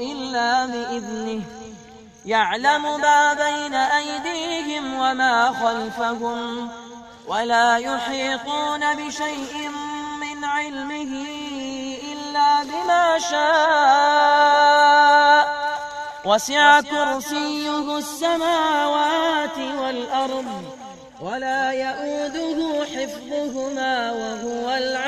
إلا بإذنه يعلم ما بين أيديهم وما خلفهم ولا يحيطون بشيء من علمه إلا بما شاء. وسع كرسيه السماوات والأرض ولا يؤوده حفظهما وهو العلي